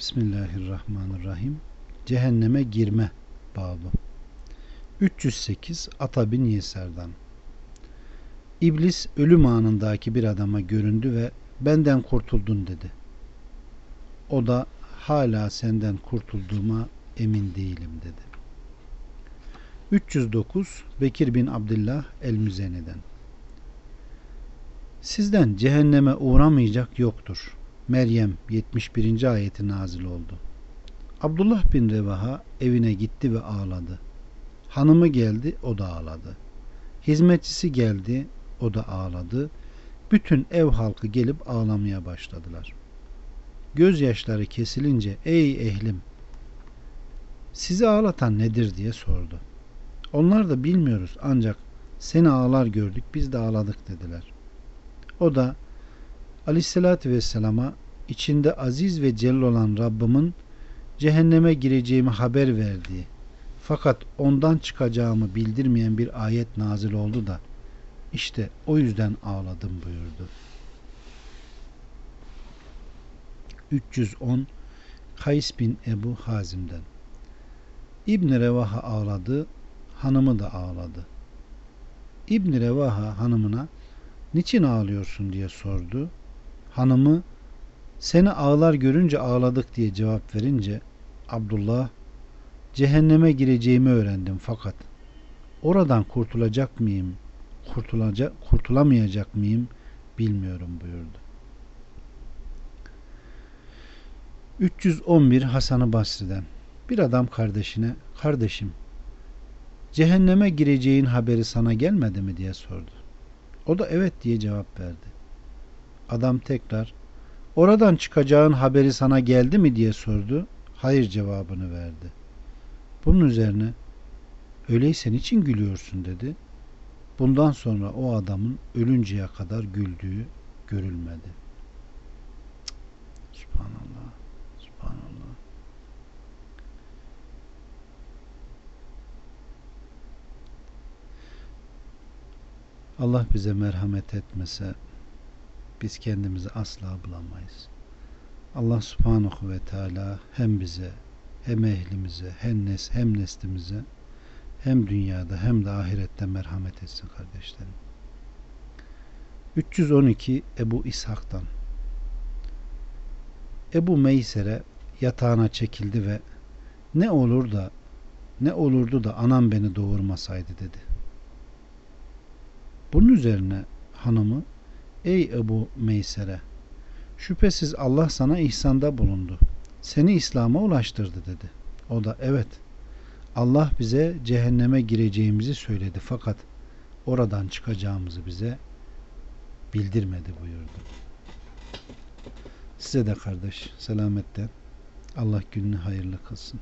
Bismillahirrahmanirrahim. Cehenneme girme babı. 308 Ata bin Yesar'dan. İblis ölüm anındaki bir adama göründü ve benden kurtuldun dedi. O da hala senden kurtulduğuma emin değilim dedi. 309 Bekir bin Abdullah el-Müzeni'den Sizden cehenneme uğramayacak yoktur. Meryem 71. ayeti nazil oldu. Abdullah bin Revaha evine gitti ve ağladı. Hanımı geldi, o da ağladı. Hizmetçisi geldi, o da ağladı. Bütün ev halkı gelip ağlamaya başladılar. Gözyaşları kesilince ey ehlim sizi ağlatan nedir diye sordu. Onlar da bilmiyoruz ancak seni ağlar gördük biz de ağladık dediler. O da Aleyhisselatü Vesselam'a içinde aziz ve celil olan Rabbimin cehenneme gireceğimi haber verdiği fakat ondan çıkacağımı bildirmeyen bir ayet nazil oldu da işte o yüzden ağladım buyurdu. 310 Kays bin Ebu Hazim'den İbn Revaha ağladı, hanımı da ağladı. İbn Revaha hanımına niçin ağlıyorsun diye sordu. Hanımı seni ağlar görünce ağladık diye cevap verince Abdullah cehenneme gireceğimi öğrendim fakat oradan kurtulacak mıyım kurtulacak kurtulamayacak mıyım bilmiyorum buyurdu. 311 Hasan-ı Basri'den bir adam kardeşine kardeşim cehenneme gireceğin haberi sana gelmedi mi diye sordu. O da evet diye cevap verdi. Adam tekrar oradan çıkacağın haberi sana geldi mi diye sordu. Hayır cevabını verdi. Bunun üzerine öyleyse niçin gülüyorsun dedi. Bundan sonra o adamın ölünceye kadar güldüğü görülmedi. Subhanallah. Subhanallah. Allah bize merhamet etmese biz kendimizi asla bulamayız. Allah subhanahu ve teala hem bize hem ehlimize hem, nes hem neslimize hem dünyada hem de ahirette merhamet etsin kardeşlerim. 312 Ebu İshak'tan Ebu Meysere yatağına çekildi ve ne olur da ne olurdu da anam beni doğurmasaydı dedi. Bunun üzerine hanımı ey Ebu Meysere şüphesiz Allah sana ihsanda bulundu. Seni İslam'a ulaştırdı dedi. O da evet Allah bize cehenneme gireceğimizi söyledi fakat oradan çıkacağımızı bize bildirmedi buyurdu. Size de kardeş selametten Allah gününü hayırlı kılsın.